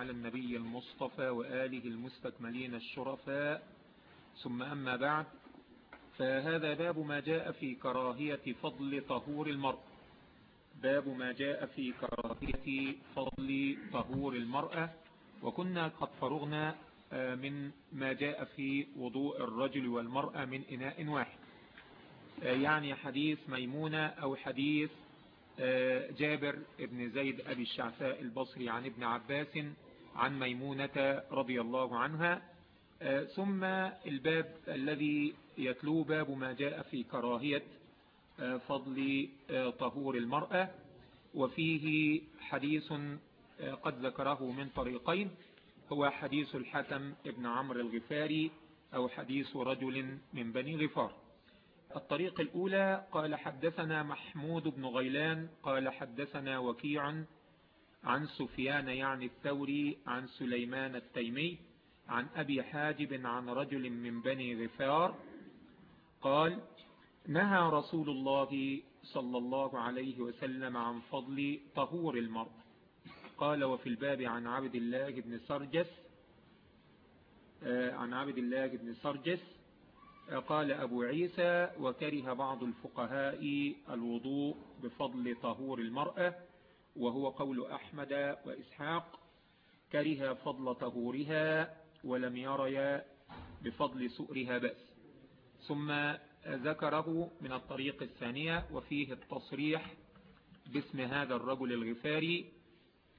على النبي المصطفى وآله المستكملين الشرفاء. ثم أما بعد فهذا باب ما جاء في كراهية فضل طهور المرأة باب ما جاء في كراهية فضل طهور المرأة وكنا قد فرغنا آه، من ما جاء في وضوء الرجل والمرأة من إناء واحد. آه، يعني حديث ميمونة أو حديث آه، جابر بن زيد أبي الشعثاء البصري عن ابن عباس عن ميمونة رضي الله عنها ثم الباب الذي يتلو باب ما جاء في كراهية فضل طهور المرأة وفيه حديث قد ذكره من طريقين هو حديث الحكم ابن عمرو الغفاري أو حديث رجل من بني غفار. الطريق الأولى قال حدثنا محمود بن غيلان قال حدثنا وكيع عن سفيان يعني الثوري عن سليمان التيمي عن أبي حاجب عن رجل من بني غفار. قال نهى رسول الله صلى الله عليه وسلم عن فضل طهور المرء. قال وفي الباب عن عبد الله بن سرجس آه، عن عبد الله بن سرجس آه، قال أبو عيسى وكره بعض الفقهاء الوضوء بفضل طهور المرأة. وهو قول أحمد وإسحاق كره فضل طهورها ولم يري بفضل سؤرها بأس. ثم ذكره من الطريق الثانية وفيه التصريح باسم هذا الرجل الغفاري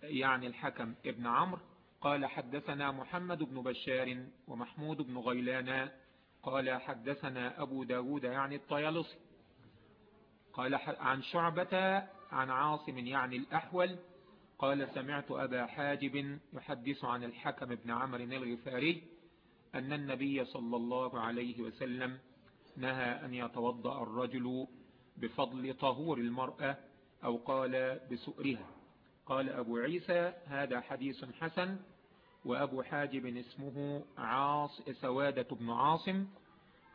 يعني الحكم ابن عمرو قال حدثنا محمد بن بشار ومحمود بن غيلان قال حدثنا أبو داود يعني الطيالصي قال عن شعبة عن عاصم يعني الأحول قال سمعت أبا حاجب يحدث عن الحكم بن عمرو الغفاري أن النبي صلى الله عليه وسلم نهى أن يتوضأ الرجل بفضل طهور المرأة أو قال بسؤرها. قال أبو عيسى هذا حديث حسن. وأبو حاجب اسمه عاص سوادة بن عاصم.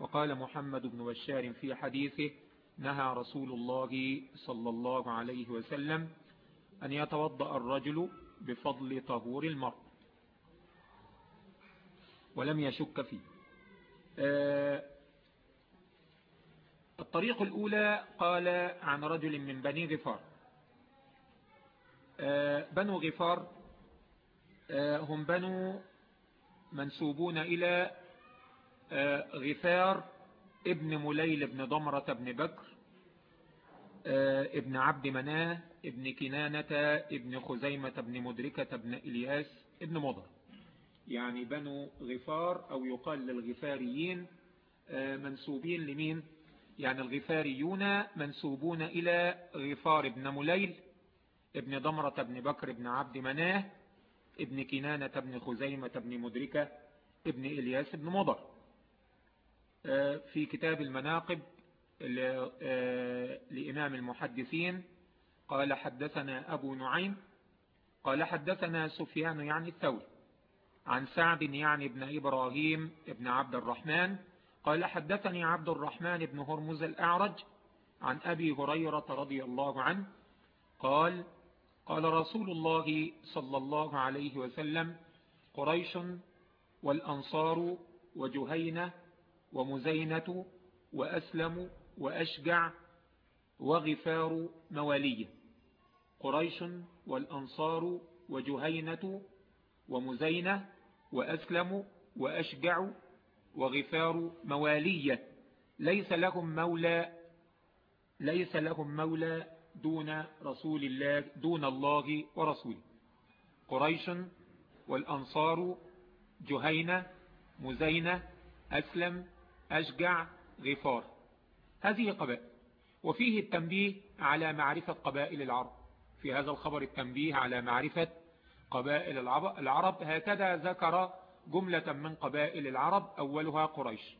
وقال محمد بن بشار في حديثه نهى رسول الله صلى الله عليه وسلم أن يتوضأ الرجل بفضل طهور المرء ولم يشك فيه. آه، الطريق الأولى قال عن رجل من بني غفار. آه، بنو غفار آه، هم بنو منسوبون إلى غفار ابن مليل بن ضمرة بن بكر ابن عبد مناة ابن كنانة ابن خزيمة بن مدركة بن إلياس ابن مضر. يعني بنو غفار أو يقال للغفاريين منسوبين لمين؟ يعني الغفاريون منسوبون إلى غفار بن مليل ابن ضمرة بن بكر بن عبد مناة ابن كنانة بن خزيمة بن مدركة ابن إلياس بن مضر. آه، في كتاب المناقب آه، لإمام المحدثين. قال حدثنا أبو نعيم قال حدثنا سفيان يعني الثوري عن سعد يعني ابن إبراهيم ابن عبد الرحمن. قال حدثني عبد الرحمن بن هرمز الأعرج عن أبي هريرة رضي الله عنه. قال قال رسول الله صلى الله عليه وسلم قريش والأنصار وجهينة ومزينة وأسلم وأشجع وغفار موالية قريش والأنصار وجهينة ومزينة وأسلم وأشجع وغفار موالية ليس لهم مولى ليس لهم مولى دون رسول الله دون الله ورسوله. قريش والأنصار جهينة مزينة أسلم أشجع غفار. هذه قبائل وفيه التنبيه على معرفة قبائل العرب. في هذا الخبر التنبيه على معرفة قبائل العرب. هكذا ذكر جملة من قبائل العرب أولها قريش.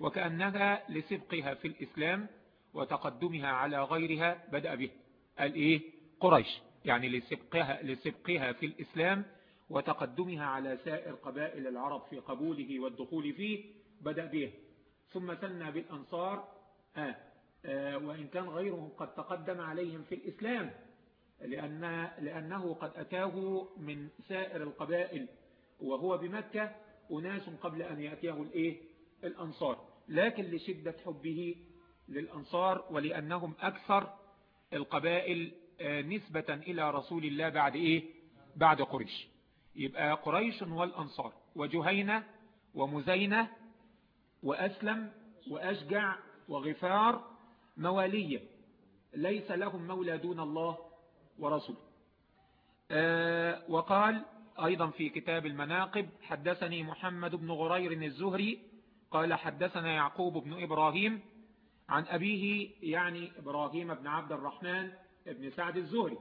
وكأنها لسبقها في الإسلام وتقدمها على غيرها بدأ به. قال إيه؟ قريش. يعني لسبقها, لسبقها في الإسلام وتقدمها على سائر قبائل العرب في قبوله والدخول فيه بدأ به. ثم سنى بالأنصار. آه آه وإن كان غيرهم قد تقدم عليهم في الإسلام لأن لأنه قد أتاه من سائر القبائل وهو بمكة أناس قبل أن يأتيه الإيه؟ الأنصار. لكن لشدة حبه للأنصار ولأنهم أكثر القبائل آه، نسبة إلى رسول الله بعد إيه؟ بعد قريش. يبقى قريش والأنصار وجهينة ومزينة وأسلم وأشجع وغفار موالية. ليس لهم مولى دون الله ورسوله. آه وقال أيضا في كتاب المناقب حدثني محمد بن غرير الزهري قال حدثنا يعقوب بن إبراهيم عن أبيه يعني إبراهيم بن عبد الرحمن بن سعد الزهري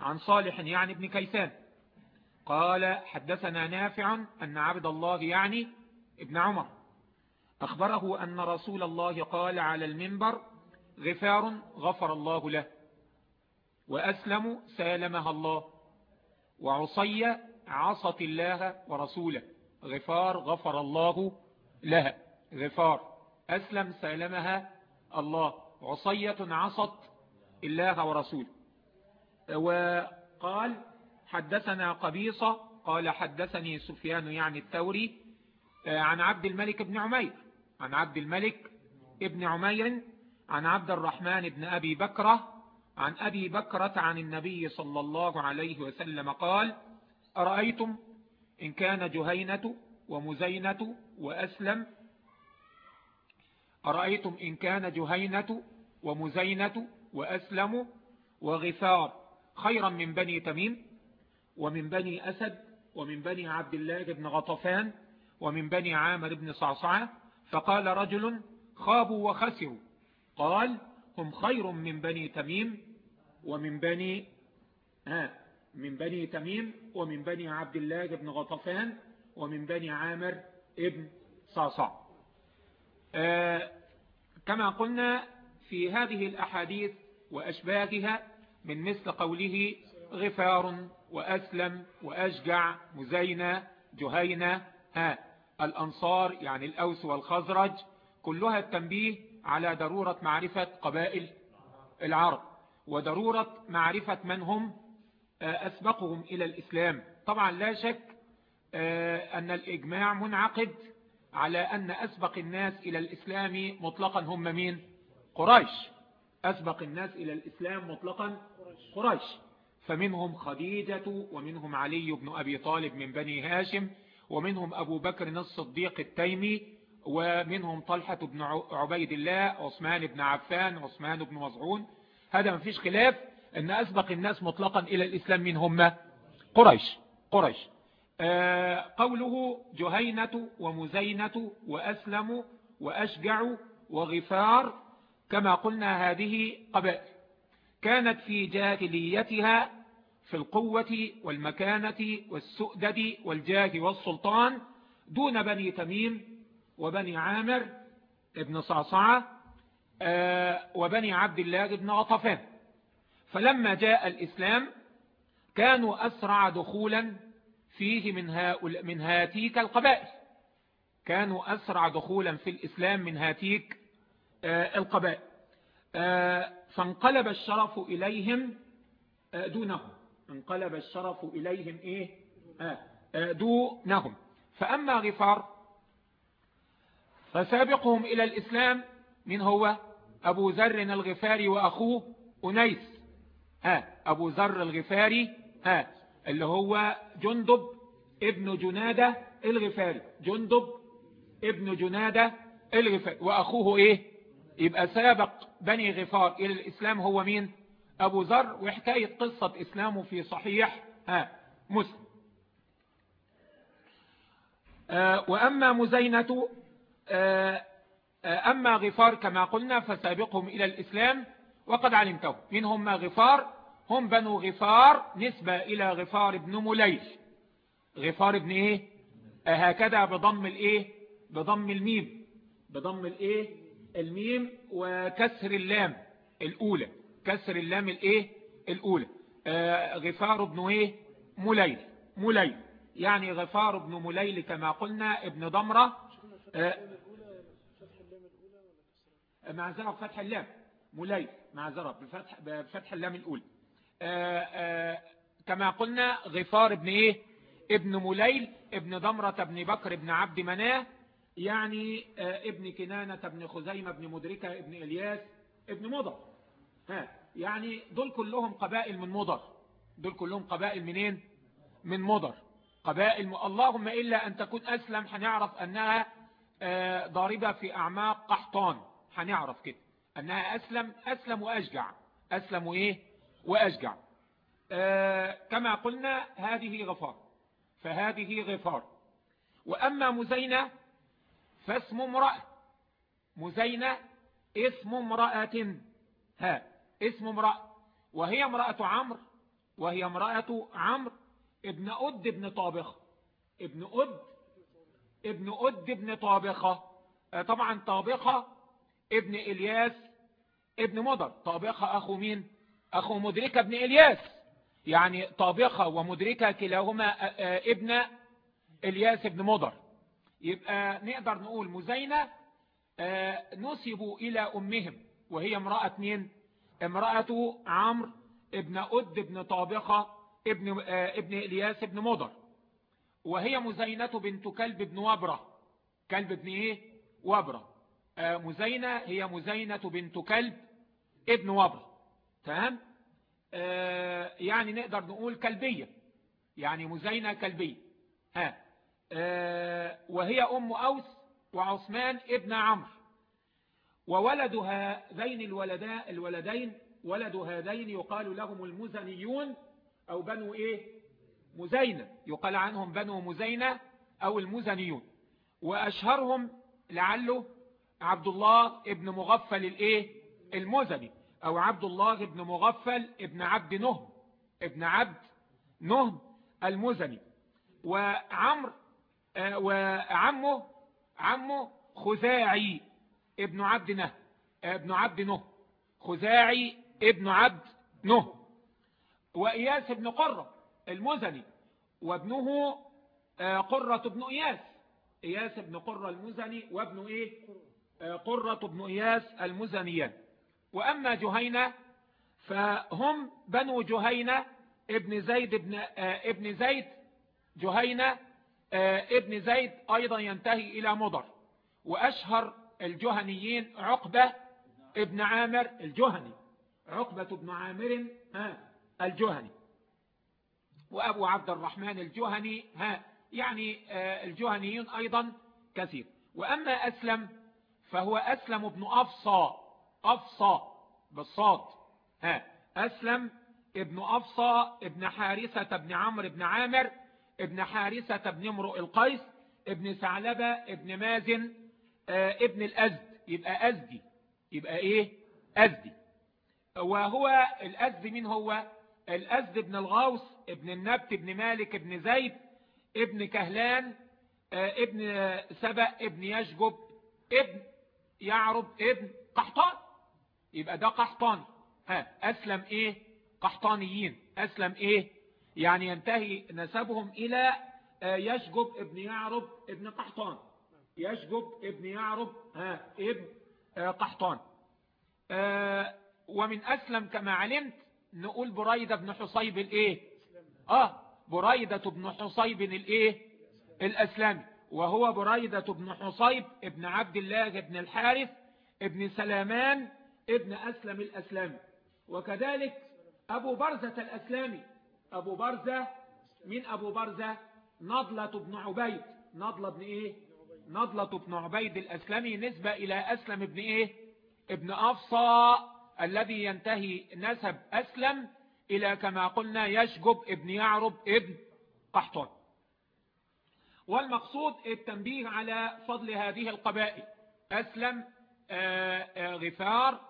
عن صالح يعني ابن كيسان. قال حدثنا نافع أن عبد الله يعني ابن عمر. أخبره أن رسول الله قال على المنبر غفار غفر الله له وأسلم سالمها الله وعصي عصت الله ورسوله غفار غفر الله لها غفار أسلم سالمها الله عصية عصت الله ورسوله. وقال حدثنا قبيصة قال حدثني سفيان يعني الثوري عن عبد الملك بن عمير عن عبد الملك ابن عمير عن عبد الرحمن بن أبي بكرة عن أبي بكرة عن النبي صلى الله عليه وسلم قال أرأيتم إن كان جهينة ومزينة وأسلم؟ أرأيتم إن كان جهينة ومزينة وأسلم؟ وغفار خيرا من بني تميم ومن بني أسد ومن بني عبد الله بن غطفان ومن بني عامر بن صعصعة فقال رجل خابوا وخسروا. قال هم خير من بني تميم ومن بني ها من بني تميم ومن بني عبد الله بن غطفان ومن بني عامر ابن صعصع آه كما قلنا في هذه الأحاديث وأشباهها من مثل قوله غفار وأسلم وأشجع مزينة جهينة ها الأنصار يعني الأوس والخزرج كلها التنبيه على ضرورة معرفة قبائل العرب وضرورة معرفة من هم آه، أسبقهم إلى الإسلام. طبعا لا شك آه، أن الإجماع منعقد على أن أسبق الناس إلى الإسلام مطلقا هم مين؟ قريش. أسبق الناس إلى الإسلام مطلقا قريش. فمنهم خديجة ومنهم علي بن أبي طالب من بني هاشم ومنهم أبو بكر الصديق التيمي ومنهم طلحة بن عبيد الله عثمان بن عفان عثمان بن مزعون هذا ما فيش خلاف أن أسبق الناس مطلقا إلى الإسلام من هم قريش قريش. آه قوله جهينة ومزينة وأسلم وأشجع وغفار كما قلنا هذه قبائل. كانت في جاهليتها في القوة والمكانة والسؤدد والجاه والسلطان دون بني تميم وبني عامر ابن صعصعة آه، وبني عبد الله بن غطفان فلما جاء الإسلام كانوا أسرع دخولا فيه من, هؤلاء من هاتيك القبائل. كانوا أسرع دخولا في الإسلام من هاتيك آه، القبائل. آه، فانقلب الشرف إليهم دونهم. انقلب الشرف إليهم إيه؟ دونهم. فأما غفار فسابقهم إلى الإسلام من هو؟ أبو ذر الغفاري وأخوه أنيس. ها أبو ذر الغفاري ها اللي هو جندب ابن جنادة الغفاري. جندب ابن جنادة الغفاري. وأخوه إيه؟ يبقى سابق بني غفار. إلى الإسلام هو مين؟ أبو ذر وحكاية قصة إسلامه في صحيح مسلم. آه وأما مزينة آه أما غفار كما قلنا فسابقهم إلى الإسلام وقد علمته. من هم غفار هم بنو غفار نسبة إلى غفار بن مليل. غفار بن إيه؟ هكذا بضم الإيه؟ بضم الميم. بضم الإيه؟ الميم وكسر اللام الأولى. كسر اللام الإيه الأولى. آه غفار بن إيه؟ مليل. مليل. يعني غفار بن مليل كما قلنا ابن ضمرة. آه معذرة بفتح اللام. ملي معذرة بفتح, بفتح اللام الأولى. كما قلنا غفار ابن إيه؟ ابن مليل. ابن ضمرة ابن بكر ابن عبد مناة. يعني ابن كنانة ابن خزيمة ابن مدركة ابن إلياس ابن مضر ها. يعني دول كلهم قبائل من مضر. دول كلهم قبائل منين؟ من مضر. قبائل م... اللهم إلا أن تكون أسلم هنعرف أنها ضاربة في أعماق قحطان. هنعرف كده. أنها أسلم أسلم وأشجع. أسلم وإيه؟ وأشجع. كما قلنا هذه غفار. فهذه غفار. وأما مزينة فاسم امرأة. مزينة اسم امرأة. ها. اسم امرأة وهي امرأة عمرو وهي امرأة عمرو ابن أد ابن طابخة ابن أد ابن أد ابن طابخة. طبعا طابخة ابن إلياس ابن مضر. طابخة أخو مين؟ أخو مدركة ابن إلياس. يعني طابخة ومدركة كلاهما ابن إلياس ابن مضر. يبقى نقدر نقول مزينة نسبوا إلى أمهم وهي امرأة مين؟ امرأة عمرو ابن أد ابن طابخة ابن, ابن إلياس ابن مضر وهي مزينة بنت كلب ابن وبرة. كلب ابن إيه؟ وبرة. مزينة هي مزينة بنت كلب ابن وبرة. تمام؟ يعني نقدر نقول كلبية. يعني مزينة كلبية. ها. وهي أم أوس وعثمان ابن عمرو. وولد هذين الولداء الولدين ولد هذين يقال لهم المزنيون أو بنو إيه؟ مزينة. يقال عنهم بنو مزينة أو المزنيون. وأشهرهم لعله عبد الله ابن مغفل الإيه؟ المزني. أو عبد الله ابن مغفل ابن عبد نهم ابن عبد نهم المزني. وعمر آه وعمه عمه خزاعي. ابن عبد نه ابن عبد نه خزاعي ابن عبد نه وإياس ابن قرة المزني وابنه آه قرة ابن إياس. إياس ابن قرة المزني وابنه إيه؟ آه قرة ابن إياس المزنيان. وأما جهينة فهم بنو جهينة ابن زيد ابن, آه ابن زيد جهينة ابن زيد أيضا ينتهي إلى مضر. وأشهر الجهنيين عقبة ابن عامر الجهني. عقبة ابن عامر ها الجهني. وأبو عبد الرحمن الجهني ها يعني الجهنيين أيضا كثير. وأما أسلم فهو أسلم ابن أفصى. أفصى بالصاد ها. أسلم ابن أفصى ابن حارثة ابن عمرو ابن عامر ابن حارثة ابن امرؤ القيس ابن ثعلبة ابن مازن ابن الأزد يبقى أزدي. يبقى إيه؟ أزدي. وهو الأزد مين هو؟ الأزد ابن الغوث ابن النبت ابن مالك ابن زيد ابن كهلان آه ابن سبأ ابن يشجب ابن يعرب ابن قحطان. يبقى ده قحطاني. ها أسلم إيه؟ قحطانيين. أسلم إيه؟ يعني ينتهي نسبهم إلى يشجب ابن يعرب ابن قحطان. يشجب ابن يعرب ها ابن قحطان. ومن أسلم كما علمت نقول بريدة بن حصيب الإيه؟ آه بريدة بن حصيب الإيه؟ الأسلامي. وهو بريدة بن حصيب ابن عبد الله ابن الحارث ابن سلامان ابن أسلم الأسلامي. وكذلك أبو برزة الأسلامي. أبو برزة من أبو برزة؟ نضلة بن عبيد. نضلة بن إيه؟ نضلة بن عبيد الأسلمي نسبة إلى أسلم ابن إيه؟ ابن أفصى الذي ينتهي نسب أسلم إلى كما قلنا يشجب ابن يعرب ابن قحطان والمقصود التنبيه على فضل هذه القبائل. أسلم آآ آآ غفار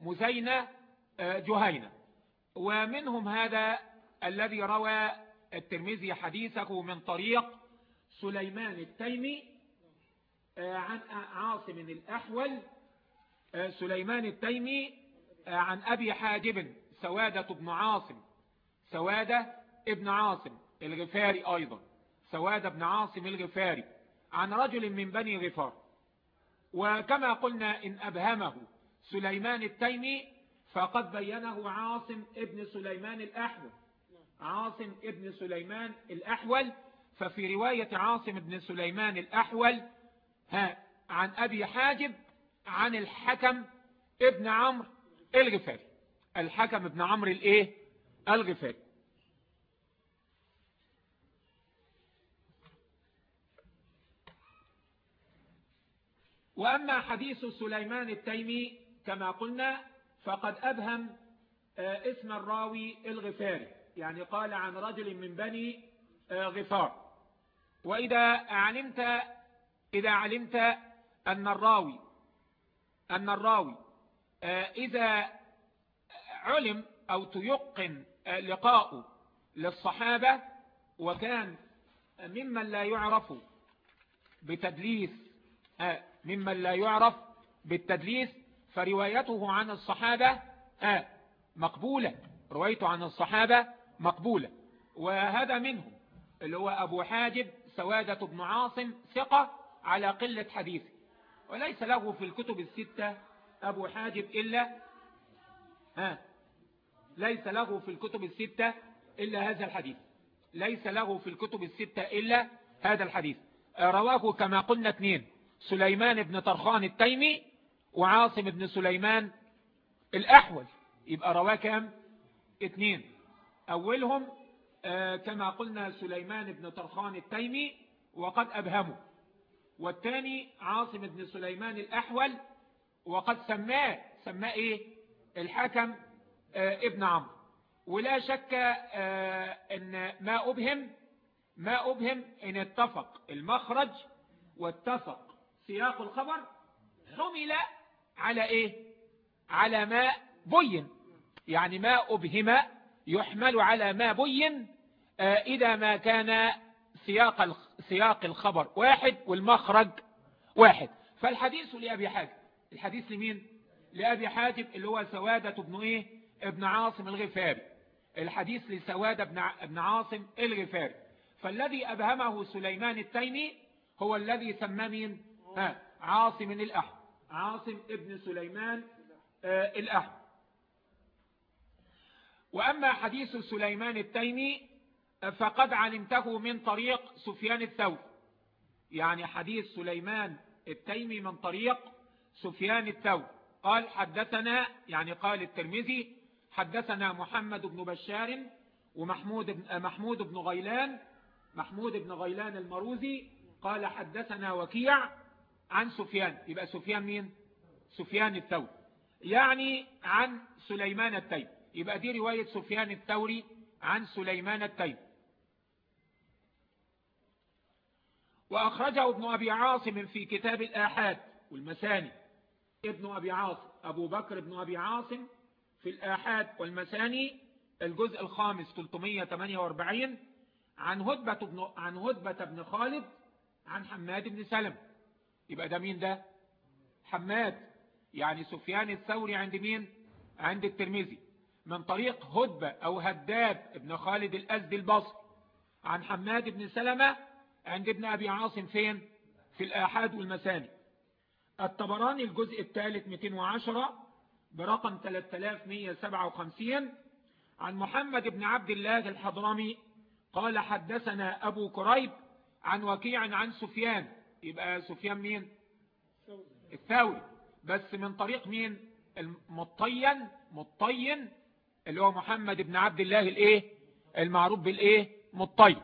مزينة جهينة. ومنهم هذا الذي روى الترمذي حديثه من طريق سليمان التيمي عن عاصم الأحول سليمان التيمي عن أبي حاجب سوادة بن عاصم سوادة ابن عاصم الغفاري أيضا سوادة بن عاصم الغفاري عن رجل من بني غفار. وكما قلنا إن أبهمه سليمان التيمي فقد بينه عاصم ابن سليمان الأحول. عاصم ابن سليمان الأحول ففي رواية عاصم ابن سليمان الأحول عن أبي حاجب عن الحكم ابن عمرو الغفاري. الحكم ابن عمرو الإيه؟ الغفاري. وأما حديث سليمان التيمي كما قلنا فقد أبهم آه، اسم الراوي الغفاري. يعني قال عن رجل من بني آه، غفار. وإذا علمت إذا علمت أن الراوي أن الراوي آه، إذا علم أو تيقن لقاء للصحابة وكان ممن لا يعرف بتدليس ممن لا يعرف بالتدليس فروايته عن الصحابة آه مقبولة. روايته عن الصحابة مقبولة. وهذا منهم اللي هو أبو حاجب سوادة بن عاصم ثقة على قلة حديثه وليس له في الكتب الستة أبو حاجب إلا ها؟ ليس له في الكتب الستة إلا هذا الحديث. ليس له في الكتب الستة إلا هذا الحديث. رواه كما قلنا اثنين. سليمان بن طرخان التيمي وعاصم بن سليمان الأحول. يبقى رواه كام؟ اثنين. أولهم آه كما قلنا سليمان بن طرخان التيمي وقد أبهمه. والثاني عاصم بن سليمان الأحول وقد سماه سماه إيه؟ الحكم آه ابن عمرو. ولا شك آه إن ما أبهم ما أبهم إن اتفق المخرج واتفق سياق الخبر حمل على إيه؟ على ما بين. يعني ما أبهم يحمل على ما بين آه، إذا ما كان سياق سياق الخبر واحد والمخرج واحد. فالحديث لأبي حاجب الحديث لمين؟ لأبي حاجب اللي هو سوادة ابن إيه؟ ابن عاصم الغفاري. الحديث لسوادة ابن عاصم الغفاري. فالذي أبهمه سليمان التيمي هو الذي سمى مين؟ ها عاصم الأحد. عاصم ابن سليمان آه الأحد. وأما حديث سليمان التيمي فقد علمته من طريق سفيان الثوري يعني حديث سليمان التيمي من طريق سفيان الثوري قال حدثنا يعني قال الترمذي حدثنا محمد بن بشار ومحمود بن, محمود بن غيلان محمود بن غيلان المروزي. قال حدثنا وكيع عن سفيان. يبقى سفيان مين؟ سفيان الثوري يعني عن سليمان التيمي. يبقى دي رواية سفيان الثوري عن سليمان التيمي. وأخرجه ابن أبي عاصم في كتاب الآحاد والمثاني ابن أبي عاصم أبو بكر بن أبي عاصم في الآحاد والمثاني الجزء الخامس 348 عن هدبة بن, عن هدبة بن خالد عن حماد بن سلم. يبقى ده مين ده؟ حماد يعني سفيان الثوري عند مين؟ عند الترمذي. من طريق هدبة أو هداب ابن خالد الأزدي البصر عن حماد بن سلمة عند ابن أبي عاصم فين؟ في الآحاد والمساني الطبراني الجزء الثالث 210 برقم 3157 عن محمد بن عبد الله الحضرمي قال حدثنا أبو كريب عن وكيع عن سفيان. يبقى سفيان مين؟ الثوري. بس من طريق مين؟ المطين مطين اللي هو محمد بن عبد الله الإيه؟ المعروف بالإيه؟ مطين.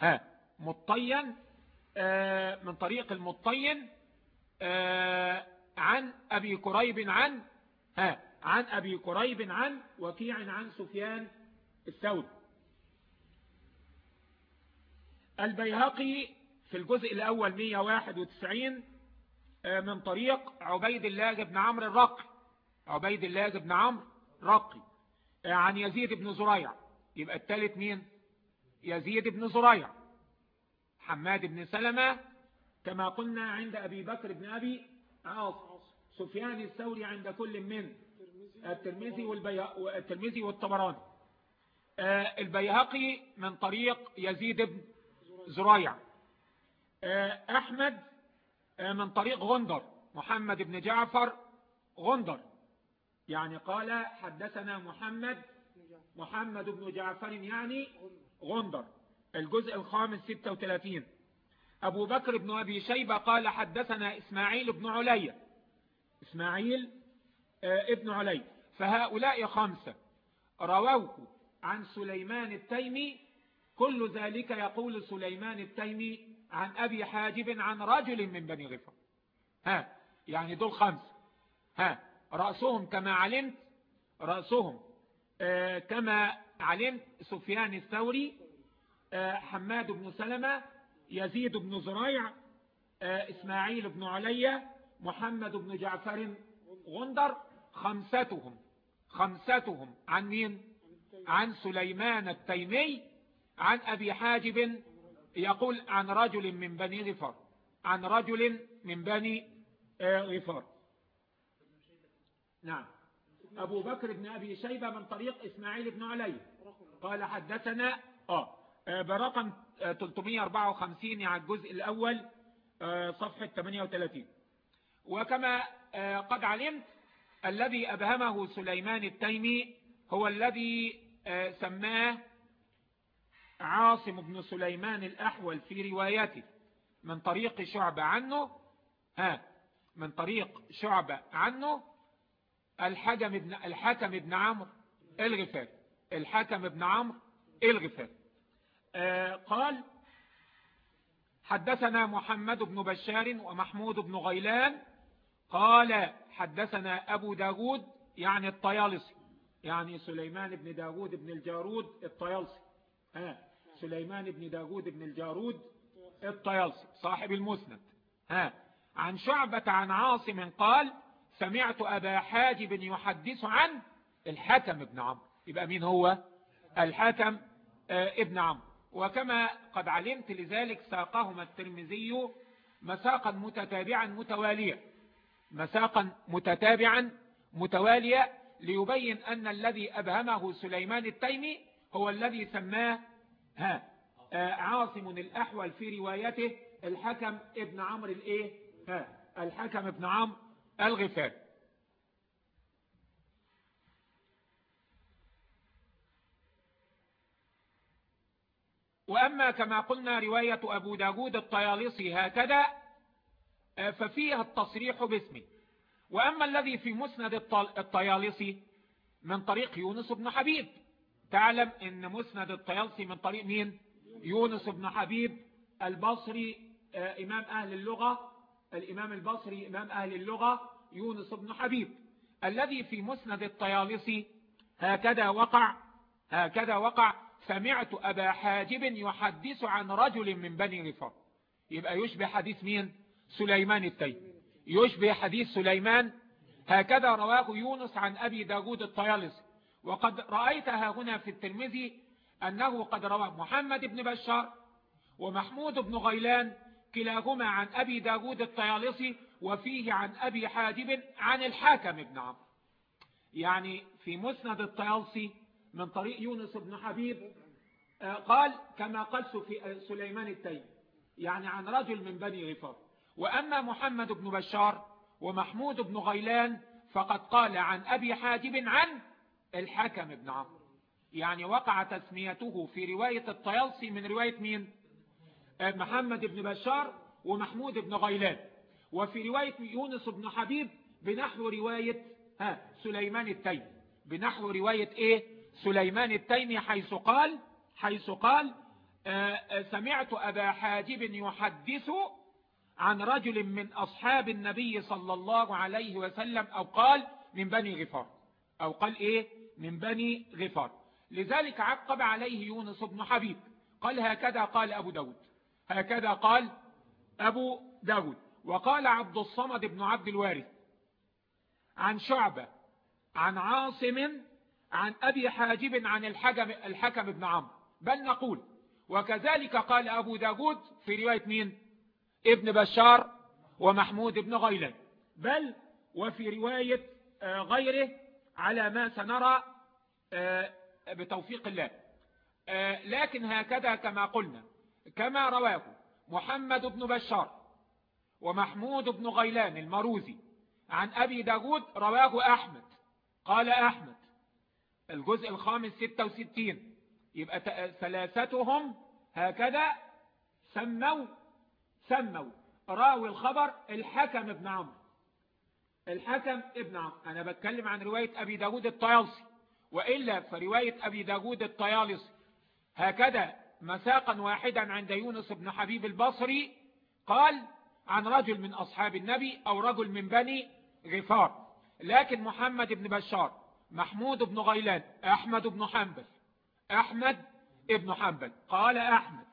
ها. مطين آه من طريق المطين آه عن أبي كريب عن ها عن أبي كريب عن وكيع عن سفيان الثوري. البيهقي في الجزء الأول 191 آه، من طريق عبيد الله بن عمرو الرقي. عبيد الله بن عمرو رقي عن يزيد بن زريع. يبقى الثالث مين؟ يزيد بن زريع. حماد بن سلمة كما قلنا عند أبي بكر بن أبي عاص سفيان الثوري عند كل من؟ الترمذي والترمذي والطبراني. آه، البيهقي من طريق يزيد بن زريع. آه، أحمد آه، من طريق غندر محمد بن جعفر غندر. يعني قال حدثنا محمد محمد بن جعفر يعني غندر. الجزء الخامس 36 أبو بكر بن أبي شيبة قال حدثنا إسماعيل بن علي. إسماعيل آه، ابن علي. فهؤلاء خمسة. رووه عن سليمان التيمي. كل ذلك يقول سليمان التيمي عن أبي حاجب عن رجل من بني غفر. ها يعني دول خمسة. ها رأسهم كما علمت رأسهم آه كما علمت سفيان الثوري حماد بن سلمة يزيد بن زريع آه إسماعيل بن علي محمد بن جعفر غندر خمستهم. خمستهم. عن مين؟ عن سليمان التيمي عن أبي حاجب يقول عن رجل من بني غفار. عن رجل من بني آه، غفار. نعم. أبو بكر بن أبي شيبة من طريق إسماعيل بن علي. قال حدثنا آه, آه، برقم 354 على الجزء الأول آه، صفحة 38 وكما قد علمت الذي أبهمه سليمان التيمي هو الذي سماه عاصم بن سليمان الأحول في روايته من طريق شعب عنه ها من طريق شعب عنه الحكم بن الحكم بن عمرو الغفاري. الحكم بن عمرو الغفاري. آه قال حدثنا محمد بن بشار ومحمود بن غيلان. قال حدثنا أبو داود يعني الطيالسي يعني سليمان بن داود بن الجارود الطيالسي. ها سليمان بن داود بن الجارود الطيالسي صاحب المسند. ها عن شعبة عن عاصم قال سمعت أبا حاجب يحدث عن الحكم ابن عمرو. يبقى مين هو؟ الحكم آه، ابن عمرو. وكما قد علمت لذلك ساقهما الترمذي مساقا متتابعا متواليا مساقا متتابعا متواليا ليبين أن الذي أبهمه سليمان التيمي هو الذي سماه ها آه، عاصم الأحول في روايته الحكم ابن عمرو الإيه؟ ها الحكم ابن عمرو الغفار وأما كما قلنا رواية أبو داود الطيالسي هكذا آه، ففيها التصريح باسمه. وأما الذي في مسند الطيالسي من طريق يونس بن حبيب. تعلم إن مسند الطيالسي من طريق مين؟ يونس بن حبيب البصري آه، إمام أهل اللغة الإمام البصري إمام أهل اللغة يونس بن حبيب. الذي في مسند الطيالسي هكذا وقع هكذا وقع سمعت أبا حاجب يحدث عن رجل من بني غفار يبقى يشبه حديث مين؟ سليمان التيمي يشبه حديث سليمان. هكذا رواه يونس عن أبي داود الطيالسي. وقد رأيتها هنا في الترمذي أنه قد روى محمد بن بشار ومحمود بن غيلان كلاهما عن أبي داود الطيالسي وفيه عن أبي حاجب عن الحاكم بن عمرو. يعني في مسند الطيالسي من طريق يونس بن حبيب آه، قال كما قال في سليمان التيمي يعني عن رجل من بني غفار. وأما محمد بن بشار ومحمود بن غيلان فقد قال عن أبي حاجب عن الحكم بن عمرو. يعني وقع تسميته في رواية الطيالسي من رواية مين؟ آه، محمد بن بشار ومحمود بن غيلان. وفي رواية يونس بن حبيب بنحو رواية ها سليمان التيمي بنحو رواية إيه؟ سليمان التيمي حيث قال حيث قال آه، آه، سمعت أبا حاجب يحدث عن رجل من أصحاب النبي صلى الله عليه وسلم أو قال من بني غفار أو قال إيه؟ من بني غفار. لذلك عقب عليه يونس بن حبيب قال هكذا قال أبو داود هكذا قال أبو داود. وقال عبد الصمد بن عبد الوارث عن شعبة عن عاصم عن أبي حاجب عن الحكم, الحكم بن عمرو. بل نقول وكذلك قال أبو داود في رواية مين؟ ابن بشار ومحمود بن غيلان. بل وفي رواية آه، غيره على ما سنرى آه، بتوفيق الله. آه، لكن هكذا كما قلنا كما رواه محمد بن بشار ومحمود بن غيلان المروزي عن أبي داود رواه أحمد. قال أحمد الجزء الخامس 66 يبقى ثلاثتهم هكذا. سموا سموا. راوي الخبر الحكم ابن عمرو. الحكم ابن عمرو. أنا بتكلم عن رواية أبي داود الطيالسي. وإلا فرواية أبي داود الطيالسي. هكذا مساقا واحدا عند يونس بن حبيب البصري. قال عن رجل من أصحاب النبي أو رجل من بني غفار. لكن محمد بن بشار. محمود بن غيلان أحمد بن حنبل أحمد بن حنبل. قال أحمد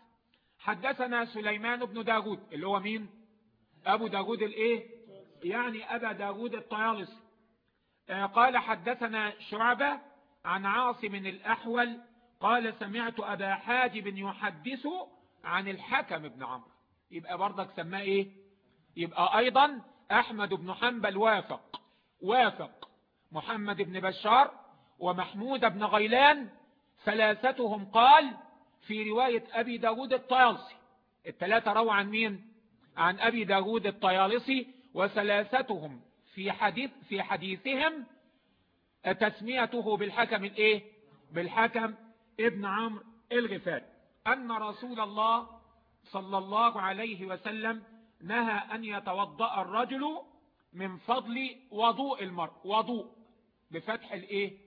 حدثنا سليمان بن داود اللي هو مين؟ أبو داود الإيه؟ يعني أبا داود الطيالس آه، قال حدثنا شعبة عن عاصم الأحول قال سمعت أبا حاجب يحدث عن الحكم بن عمرو. يبقى برضك سماه إيه؟ يبقى أيضا أحمد بن حنبل وافق وافق. محمد بن بشار ومحمود بن غيلان ثلاثتهم قال في رواية أبي داود الطيالسي. الثلاثة روى عن مين؟ عن أبي داود الطيالسي وثلاثتهم في حديث في حديثهم تسميته بالحكم الإيه؟ بالحكم ابن عمرو الغفاري. أن رسول الله صلى الله عليه وسلم نهى أن يتوضأ الرجل من فضل وضوء المرء. وضوء. بفتح الايه؟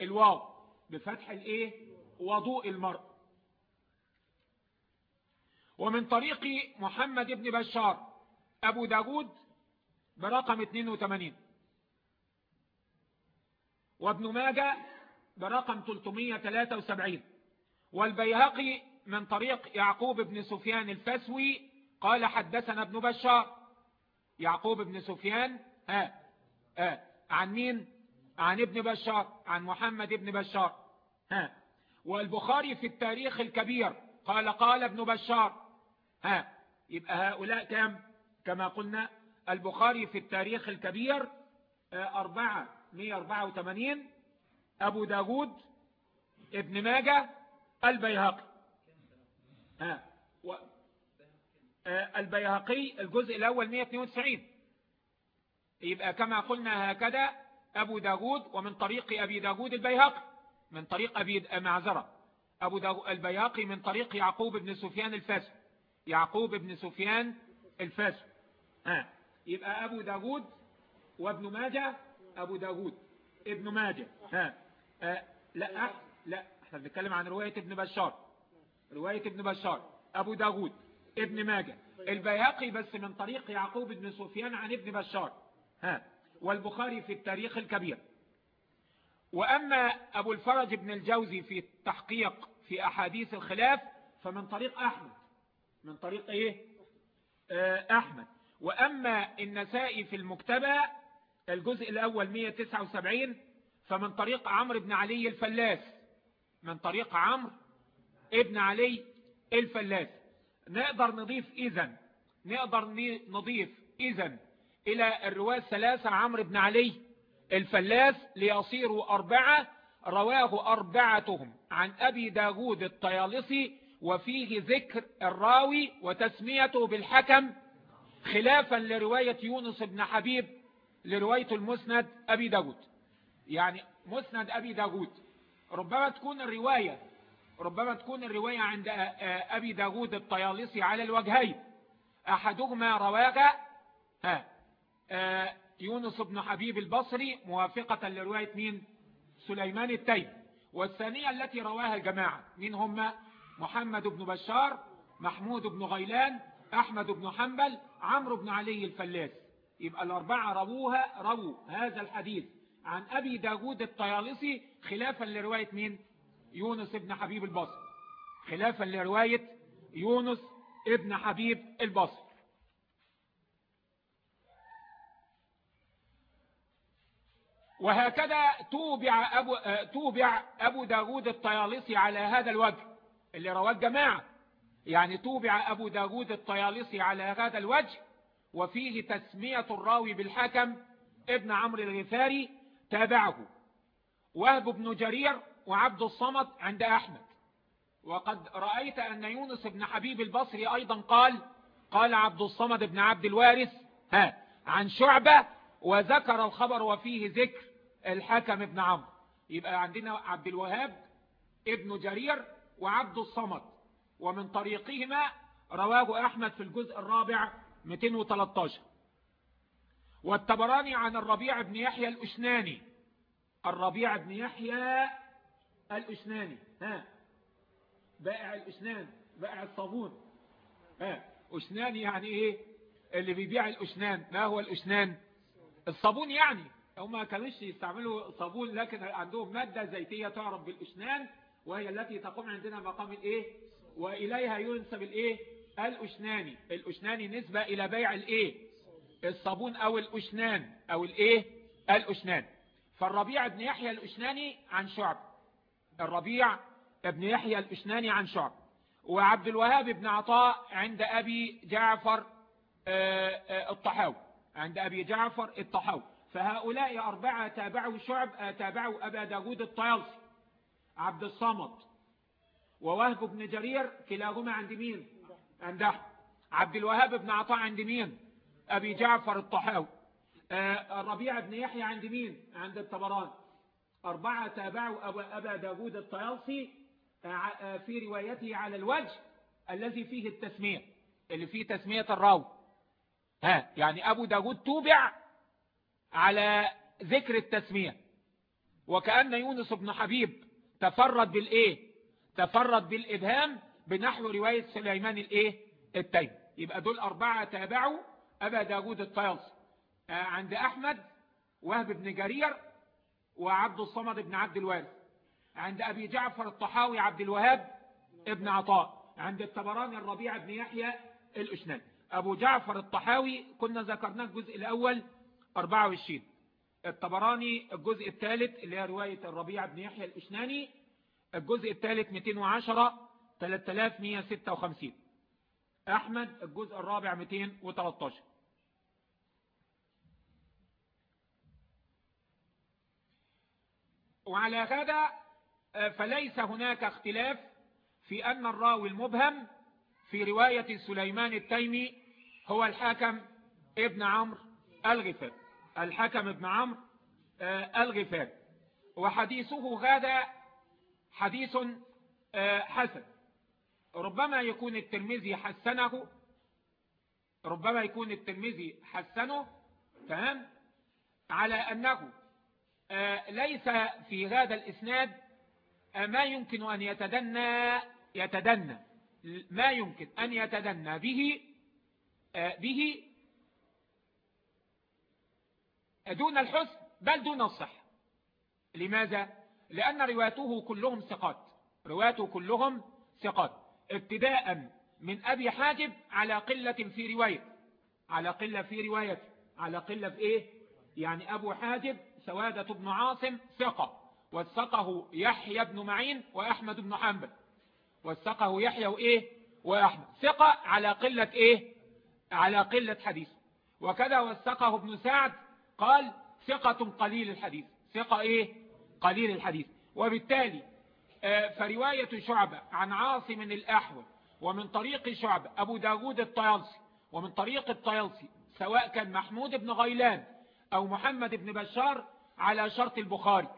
الواو. بفتح الايه؟ وضوء المرء. ومن طريق محمد بن بشار أبو داود برقم 82 وابن ماجه برقم 373 والبيهقي من طريق يعقوب بن سفيان الفسوي قال حدثنا ابن بشار. يعقوب بن سفيان ها ها عن مين؟ عن ابن بشار عن محمد بن بشار. ها. والبخاري في التاريخ الكبير قال قال ابن بشار. ها. يبقى هؤلاء كم؟ كما قلنا البخاري في التاريخ الكبير آه، أربعة مية أربعة وثمانين أبو داود ابن ماجة البيهقي. ها. و... آه، البيهقي الجزء الأول 192 يبقى كما قلنا هكذا أبو داود ومن طريق أبي داود البيهقي من طريق أبي معذرة. أبو داود البيهقي من طريق يعقوب بن سفيان الفاسد. يعقوب بن سفيان الفاسد. ها يبقى أبو داود وابن ماجه أبو داود. ابن ماجه ها. آه لا لا إحنا بنتكلم عن رواية ابن بشار. رواية ابن بشار. أبو داود ابن ماجه. البياقي بس من طريق يعقوب بن سفيان عن ابن بشار. ها. والبخاري في التاريخ الكبير. وأما أبو الفرج بن الجوزي في التحقيق في أحاديث الخلاف فمن طريق أحمد. من طريق إيه؟ آه أحمد. وأما النسائي في المجتبى الجزء الأول 179 فمن طريق عمرو بن علي الفلاس. من طريق عمرو ابن علي الفلاس. نقدر نضيف إذن. نقدر نضيف إذن. إلى الرواة الثلاثة عمرو بن علي الفلاس ليصيروا أربعة رواه أربعتهم عن أبي داود الطيالسي وفيه ذكر الراوي وتسميته بالحكم خلافا لرواية يونس بن حبيب لرواية المسند أبي داود. يعني مسند أبي داود. ربما تكون الرواية ربما تكون الرواية عند أبي داود الطيالسي على الوجهين. أحدهما رواها يونس بن حبيب البصري موافقة لرواية مين؟ سليمان التيمي والثانية التي رواها الجماعة مين هم؟ محمد بن بشار محمود بن غيلان أحمد بن حنبل عمرو بن علي الفلاس. يبقى الأربعة رووها رووا هذا الحديث عن أبي داود الطيالسي خلافا لرواية مين؟ يونس بن حبيب البصري خلافا لرواية يونس ابن حبيب البصر وهكذا توبع أبو, توبع أبو داود الطيالسي على هذا الوجه اللي رواه الجماعة. يعني توبع أبو داود الطيالسي على هذا الوجه وفيه تسمية الراوي بالحكم ابن عمرو الغفاري تابعه. وهب بن جرير وعبد الصمد عند أحمد. وقد رأيت أن يونس بن حبيب البصري أيضا قال قال عبد الصمد بن عبد الوارث ها عن شعبة وذكر الخبر وفيه ذكر. الحكم ابن عمرو. يبقى عندنا عبد الوهاب ابن جرير وعبد الصمد. ومن طريقهما رواه أحمد في الجزء الرابع 213 والتبراني عن الربيع بن يحيى الأشناني الربيع بن يحيى الأشناني ها. بائع الأشنان بائع الصابون. ها. أشنان يعني إيه؟ اللي بيبيع الأشنان ما هو الأشنان الصابون يعني. هم ما كانوش يستعملوا صابون لكن عندهم مادة زيتية تعرف بالأشنان وهي التي تقوم عندنا مقام الإيه؟ وإليها ينسب الإيه؟ الأشناني الأشناني نسبة إلى بيع الإيه؟ الصابون أو الأشنان أو الإيه؟ الأشنان فالربيع بن يحيى الأشناني عن شعب. الربيع بن يحيى الأشناني عن شعب. وعبد الوهاب بن عطاء عند أبي جعفر آه، آه، الطحاوي. عند أبي جعفر الطحاوي. فهؤلاء أربعة تابعوا شعب آه، تابعوا أبا داود الطيالسي عبد الصمد ووهب بن جرير كلاهما عند مين؟ عند أحمد. عبد الوهاب بن عطاء عند مين؟ أبي جعفر الطحاوي. الربيع بن يحيى عند مين؟ عند الطبراني. أربعة تابعوا أبا داود الطيالسي في روايته على الوجه الذي فيه التسمية اللي فيه تسمية الراوي. ها يعني أبو داود توبع على ذكر التسمية. وكأن يونس بن حبيب تفرد بالإيه؟ تفرد بالإبهام بنحو رواية سليمان الإيه؟ التيم. يبقى دول أربعة تابعوا أبا داود الطيالسي عند أحمد وهب بن جرير وعبد الصمد بن عبد الوارث. عند أبي جعفر الطحاوي عبد الوهاب ابن عطاء. عند التبراني الربيع بن يحيى الأشنان أبو جعفر الطحاوي كنا ذكرناه الجزء الأول 24 الطبراني الجزء الثالث اللي هي رواية الربيع بن يحيى الأشناني الجزء الثالث 210 3156 أحمد الجزء الرابع 213 وعلى هذا فليس هناك اختلاف في أن الراوي المبهم في رواية سليمان التيمي هو الحاكم ابن عمرو الغفار الحكم ابن عمرو آه، الغفار. وحديثه هذا حديث آه، حسن. ربما يكون الترمذي حسنه ربما يكون الترمذي حسنه تمام؟ على أنه آه، ليس في هذا الإسناد ما يمكن أن يتدنى يتدنى ما يمكن أن يتدنى به به دون الحسن بل دون الصحة. لماذا؟ لأن رواته كلهم ثقات. رواته كلهم ثقات. ابتداء من أبي حاجب على قلة في رواية. على قلة في رواية. على قلة في إيه؟ يعني أبو حاجب سوادة بن عاصم ثقة. وثقه يحيى بن معين وأحمد بن حنبل. وثقه يحيى وإيه؟ وأحمد. ثقة على قلة إيه؟ على قلة حديث. وكذا وثقه ابن سعد قال ثقة قليل الحديث. ثقة إيه؟ قليل الحديث. وبالتالي آه، فرواية شعبة عن عاصم الأحول ومن طريق شعبة أبو داود الطيالسي ومن طريق الطيالسي سواء كان محمود بن غيلان أو محمد بن بشار على شرط البخاري.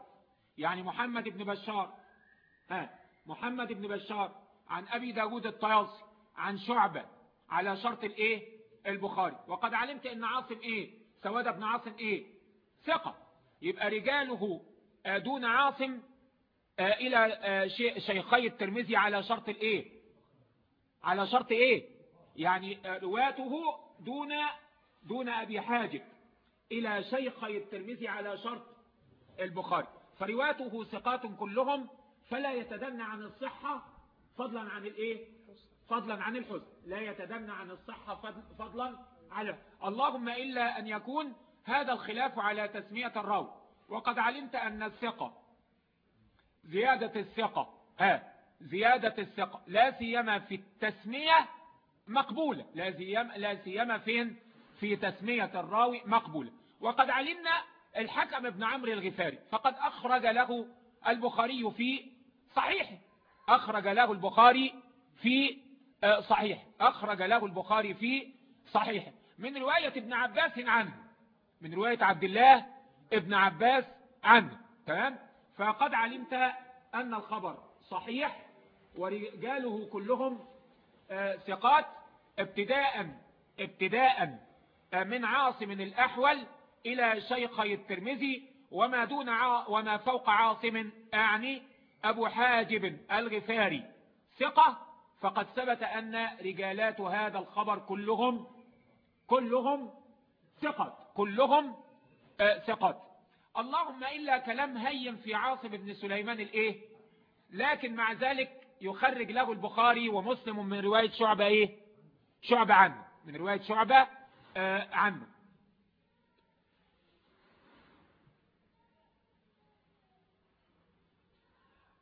يعني محمد بن بشار ها محمد بن بشار عن أبي داود الطيالسي عن شعبة على شرط الإيه؟ البخاري. وقد علمت إن عاصم إيه؟ سواد بن عاصم إيه؟ ثقة. يبقى رجاله آه، دون عاصم آه، إلى آه، شيخي الترمذي على شرط الإيه؟ على شرط إيه؟ يعني رواته دون دون أبي حاجب. إلى شيخي الترمذي على شرط البخاري. فرواته ثقات كلهم فلا يتدنى عن الصحة فضلا عن الإيه؟ فضلا عن الحسن لا يتدنى عن الصحة فضلا على اللهم إلا أن يكون هذا الخلاف على تسمية الراوي وقد علمت أن الثقة زيادة الثقة ها زيادة الثقة لا سيما في التسمية مقبولة. لا سيما, لا سيما فين؟ في تسمية الراوي مقبولة. وقد علمنا الحكم ابن عمرو الغفاري فقد أخرج له البخاري في صحيح أخرج له البخاري في آه، صحيح أخرج له البخاري في صحيح. من رواية ابن عباس عنه. من رواية عبد الله ابن عباس عنه. تمام؟ فقد علمت أن الخبر صحيح ورجاله كلهم آه، ثقات ابتداء ابتداء آه، من عاصم الأحول إلى شيخي الترمذي وما دون وما فوق عاصم أعني أبو حاجب الغفاري. ثقة فقد ثبت أن رجالات هذا الخبر كلهم كلهم ثقة كلهم آه، ثقات. اللهم إلا كلام هين في عاصم بن سليمان الإيه؟ لكن مع ذلك يخرج له البخاري ومسلم من رواية شعبة إيه؟ شعبة عنه من رواية شعبة آه عنه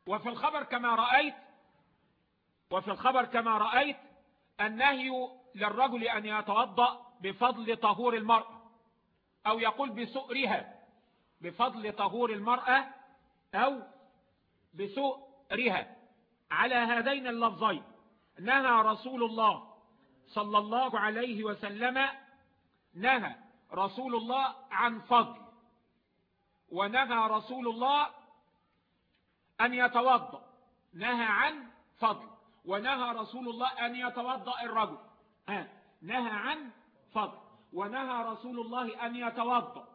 وفي الخبر كما رأيت وفي الخبر كما رأيت النهي للرجل أن يتوضأ بفضل طهور المرأة أو يقول بسؤرها بفضل طهور المرأة أو بسؤرها. على هذين اللفظين نهى رسول الله صلى الله عليه وسلم نهى رسول الله عن فضل ونهى رسول الله أن يتوضأ نهى عن فضل ونهى رسول الله أن يتوضأ الرجل. نهى عن فضل. ونهى رسول الله أن يتوضأ.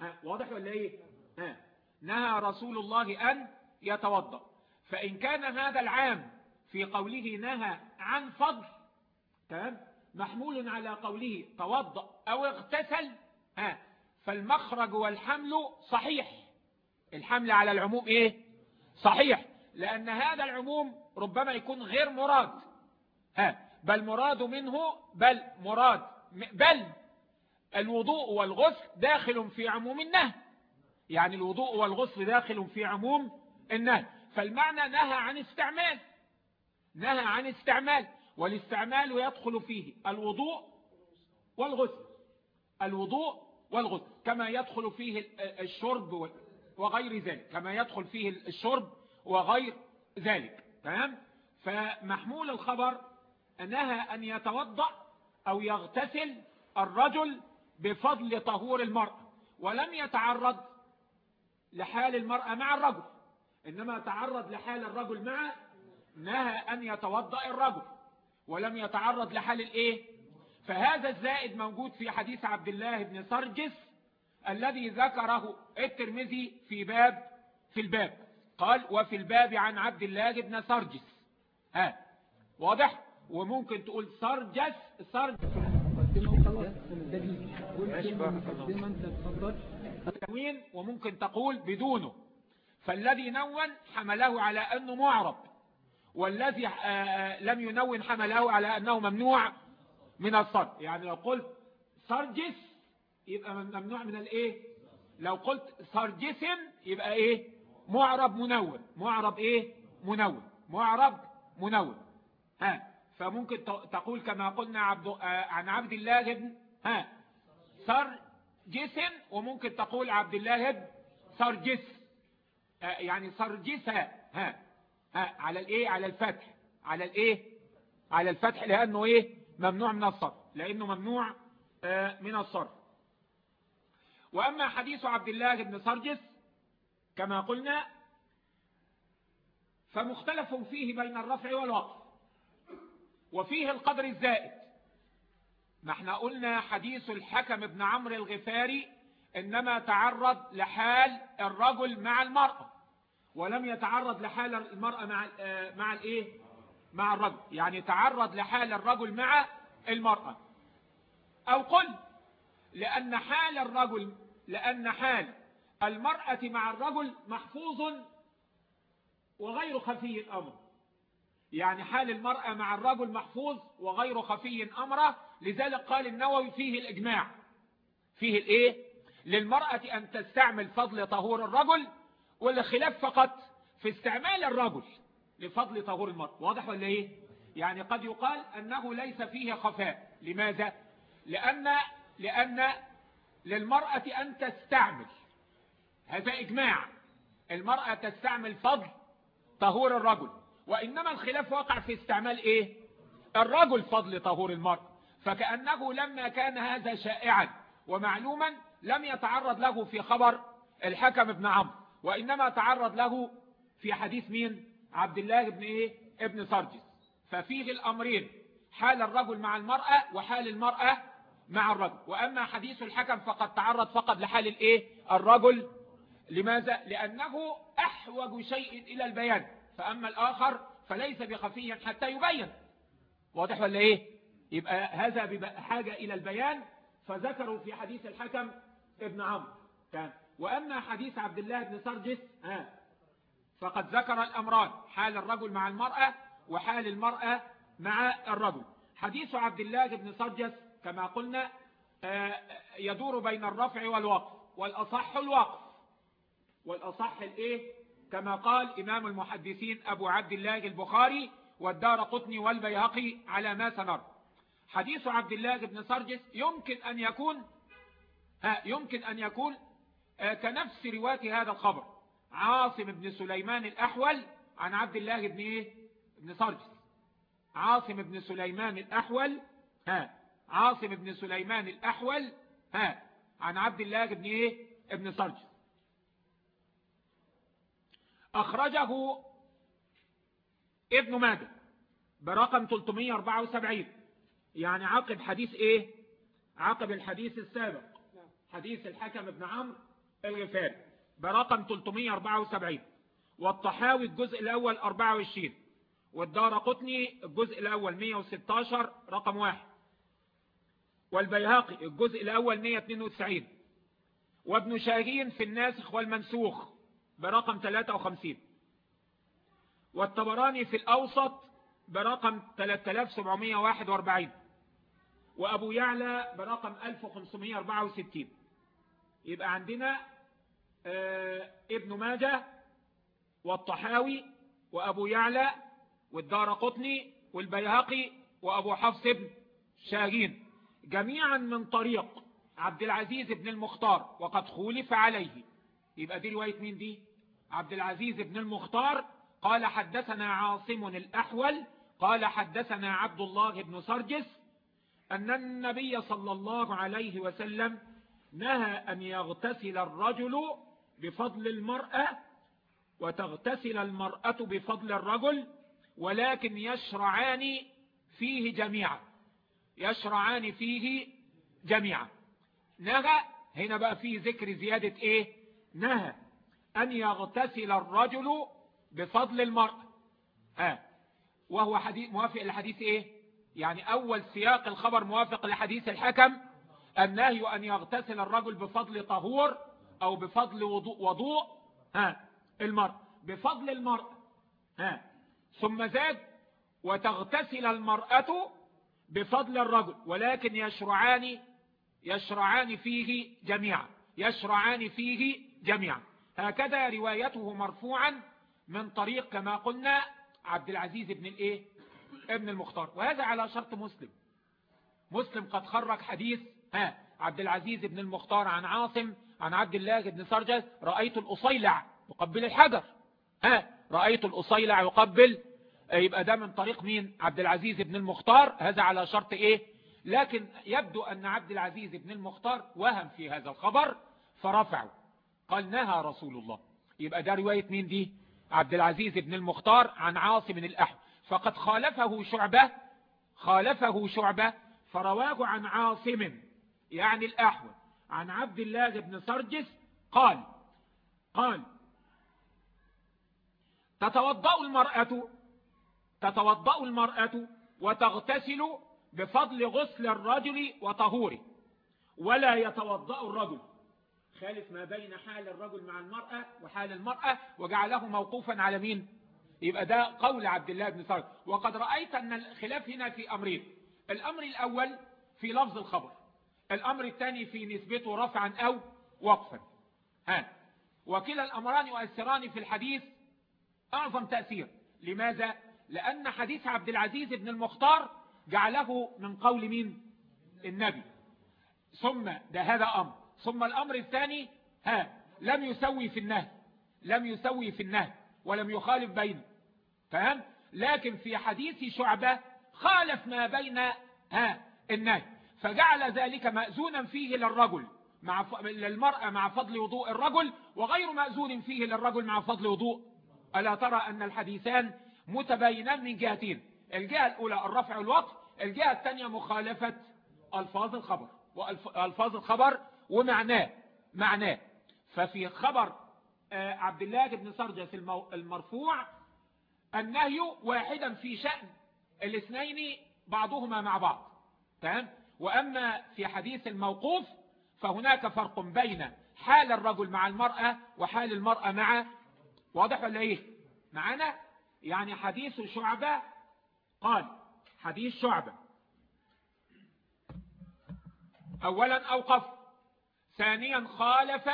ها واضح ولا إيه؟ ها نهى رسول الله أن يتوضأ. فإن كان هذا العام في قوله نهى عن فضل تمام؟ محمول على قوله توضأ أو اغتسل ها فالمخرج والحمل صحيح. الحمل على العموم إيه؟ صحيح. لأن هذا العموم ربما يكون غير مراد. ها بل مراد منه بل مراد. بل الوضوء والغسل داخل في عموم النهي. يعني الوضوء والغسل داخل في عموم النهي. فالمعنى نهى عن استعمال. نهى عن استعمال. والاستعمال يدخل فيه الوضوء والغسل. الوضوء والغسل. كما يدخل فيه الشرب وغير ذلك. كما يدخل فيه الشرب وغير ذلك. تمام؟ فمحمول الخبر نهى أن يتوضأ أو يغتسل الرجل بفضل طهور المرأة ولم يتعرض لحال المرأة مع الرجل إنما تعرض لحال الرجل مع نهى أن يتوضأ الرجل ولم يتعرض لحال الإيه؟ فهذا الزائد موجود في حديث عبد الله بن سرجس الذي ذكره الترمذي في باب في الباب قال وفي الباب عن عبد الله بن سرجس. ها واضح؟ وممكن تقول سرجس سرجس وممكن تقول بدونه. فالذي نون حمله على أنه معرب. والذي آه، آه، لم ينون حمله على أنه ممنوع من الصرف. يعني لو قلت سرجس يبقى ممنوع من الإيه؟ لو قلت سرجسم يبقى إيه؟ معرب منون. معرب إيه؟ منون. معرب منون. ها. فممكن تقول كما قلنا عبد آه، عن عبد الله بن ها سرجسم وممكن تقول عبد الله بن سرجس يعني سرجسها ها على الإيه؟ على الفتح على الإيه؟ على الفتح لأنه إيه؟ ممنوع من الصرف لأنه ممنوع آه، من الصرف. وأما حديث عبد الله بن سرجس كما قلنا فمختلف فيه بين الرفع والوقف. وفيه القدر الزائد. ما إحنا قلنا حديث الحكم بن عمرو الغفاري إنما تعرض لحال الرجل مع المرأة ولم يتعرض لحال المرأة مع آه، مع الايه مع الرجل. يعني تعرض لحال الرجل مع المرأة. أو قل لأن حال الرجل لأن حال المرأة مع الرجل محفوظ وغير خفي الأمر. يعني حال المرأة مع الرجل محفوظ وغير خفي أمره لذلك قال النووي فيه الإجماع. فيه الإيه؟ للمرأة أن تستعمل فضل طهور الرجل والخلاف فقط في استعمال الرجل لفضل طهور المرء واضح ولا إيه؟ يعني قد يقال أنه ليس فيه خفاء. لماذا؟ لأن لأن للمرأة أن تستعمل. هذا إجماع. المرأة تستعمل فضل طهور الرجل. وإنما الخلاف وقع في استعمال إيه؟ الرجل فضل طهور المرء. فكأنه لما كان هذا شائعا ومعلوما لم يتعرض له في خبر الحكم ابن عمرو وإنما تعرض له في حديث مين؟ عبد الله بن إيه؟ ابن سرجس. ففيه الأمرين حال الرجل مع المرأة وحال المرأة مع الرجل. وأما حديث الحكم فقد تعرض فقط لحال الإيه؟ الرجل. لماذا؟ لأنه أحوج شيء إلى البيان. فأما الآخر فليس بخفي حتى يبين. واضح ولا إيه؟ يبقى هذا بحاجة إلى البيان فذكروا في حديث الحكم ابن عمرو. وأما حديث عبد الله بن سرجس فقد ذكر الأمران حال الرجل مع المرأة وحال المرأة مع الرجل. حديث عبد الله بن سرجس كما قلنا آه، يدور بين الرفع والوقف والأصح الوقف. والأصح الإيه؟ كما قال إمام المحدثين أبو عبد الله البخاري والدار قطني والبيهقي على ما سنرى. حديث عبد الله بن سرجس يمكن أن يكون ها يمكن أن يكون آه، كنفس رواية هذا الخبر. عاصم بن سليمان الأحول عن عبد الله بن إيه؟ بن سرجس. عاصم بن سليمان الأحول ها عاصم بن سليمان الأحول ها عن عبد الله بن إيه؟ ابن سرجس. أخرجه ابن ماجه برقم 374 يعني عقب حديث إيه؟ عقب الحديث السابق. حديث الحكم ابن عمرو الغفاري برقم 374 والطحاوي الجزء الأول 24 والدار قطني الجزء الأول 116 رقم واحد. والبيهقي الجزء الأول 192 وابن شاهين في الناسخ والمنسوخ برقم 53 والطبراني في الأوسط برقم 3741 وأبو يعلى برقم 1564 يبقى عندنا آه ابن ماجه والطحاوي وأبو يعلى والدار قطني والبيهقي وأبو حفص بن شاهين. جميعا من طريق عبد العزيز بن المختار وقد خولف عليه. يبقى دي رواية مين دي؟ عبد العزيز بن المختار قال حدثنا عاصم الأحول قال حدثنا عبد الله بن سرجس أن النبي صلى الله عليه وسلم نهى أن يغتسل الرجل بفضل المرأة وتغتسل المرأة بفضل الرجل ولكن يشرعان فيه جميعا. يشرعان فيه جميعا. نهى هنا بقى فيه ذكر زيادة إيه؟ نهى. أن يغتسل الرجل بفضل المرأة ها. وهو حديث موافق لحديث إيه؟ يعني أول سياق الخبر موافق لحديث الحكم النهي أن يغتسل الرجل بفضل طهور أو بفضل وضوء, وضوء ها المرأة بفضل المرأة ها. ثم زاد وتغتسل المرأة بفضل الرجل ولكن يشرعان يشرعان فيه جميعا يشرعان فيه جميعا. هكذا روايته مرفوعا من طريق كما قلنا عبد العزيز بن الإيه؟ ابن المختار. وهذا على شرط مسلم. مسلم قد خرج حديث ها عبد العزيز بن المختار عن عاصم عن عبد الله بن سرجس رأيت الأصيلع يقبل الحجر. ها رأيت الأصيلع يقبل. يبقى ده من طريق مين؟ عبد العزيز بن المختار. هذا على شرط إيه؟ لكن يبدو أن عبد العزيز بن المختار وهم في هذا الخبر فرفعه قال نهى رسول الله. يبقى ده رواية مين دي؟ عبد العزيز بن المختار عن عاصم الأحو. فقد خالفه شعبة خالفه شعبة فرواه عن عاصم يعني الأحو. عن عبد الله بن سرجس قال قال تتوضأ المرأة تتوضأ المرأة وتغتسل بفضل غسل الرجل وطهوره ولا يتوضأ الرجل. خالف ما بين حال الرجل مع المرأة وحال المرأة وجعله موقوفا على مين؟ يبقى ده قول عبد الله بن سرد. وقد رأيت أن الخلاف هنا في أمرين. الأمر الأول في لفظ الخبر. الأمر الثاني في نسبته رفعا أو وقفا. ها. وكلا الأمران يؤثران في الحديث أعظم تأثير. لماذا؟ لأن حديث عبد العزيز بن المختار جعله من قول مين؟ النبي. ثم ده هذا أمر. ثم الأمر الثاني ها لم يسوي في النهي لم يسوي في النهي ولم يخالف بينه فهم لكن في حديث شعبة خالف ما بين ها النهي فجعل ذلك مأذونا فيه للرجل مع ف... للمرأة مع فضل وضوء الرجل وغير مأذون فيه للرجل مع فضل وضوء. ألا ترى أن الحديثان متباينان من جهتين الجهة الأولى الرفع والوقف الجهة الثانية مخالفة ألفاظ الخبر وألفاظ الخبر ومعناه معناه. ففي خبر آه، عبد الله بن سرجس المرفوع النهي واحدا في شأن الاثنين بعضهما مع بعض. تمام؟ وأما في حديث الموقوف فهناك فرق بين حال الرجل مع المرأة وحال المرأة مع واضح ولا إيه؟ معنا؟ يعني حديث شعبة قال حديث شعبة. اولا أوقف. ثانيا خالف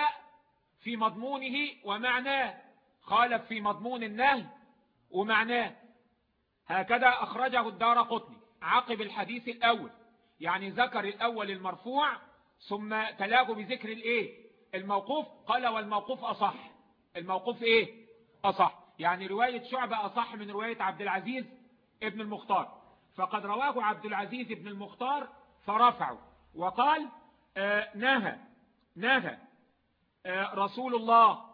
في مضمونه ومعناه. خالف في مضمون النهي ومعناه. هكذا أخرجه الدار قطني عقب الحديث الأول يعني ذكر الأول المرفوع ثم تلاه بذكر الإيه؟ الموقوف. قال والموقوف أصح. الموقوف إيه؟ أصح. يعني رواية شعبة أصح من رواية عبد العزيز ابن المختار. فقد رواه عبد العزيز ابن المختار فرفعه وقال آه نهى نهى آه رسول الله